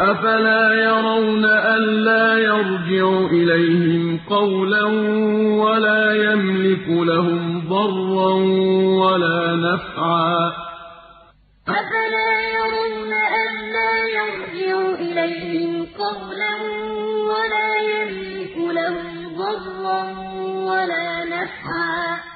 أَفَلَا يَرَوْنَ أَلَّا يَرْجِعُ إِلَيْهِمْ قَوْلًا وَلَا يَمْلِكُ لَهُمْ ضَرًّا وَلَا نَفْعًا. أَفَلَا يَرَوْنَ أَلَّا يَرْجِعُ إِلَيْهِمْ قَوْلًا وَلَا يَمْلِكُ لَهُمْ ضَرًّا وَلَا نَفْعًا.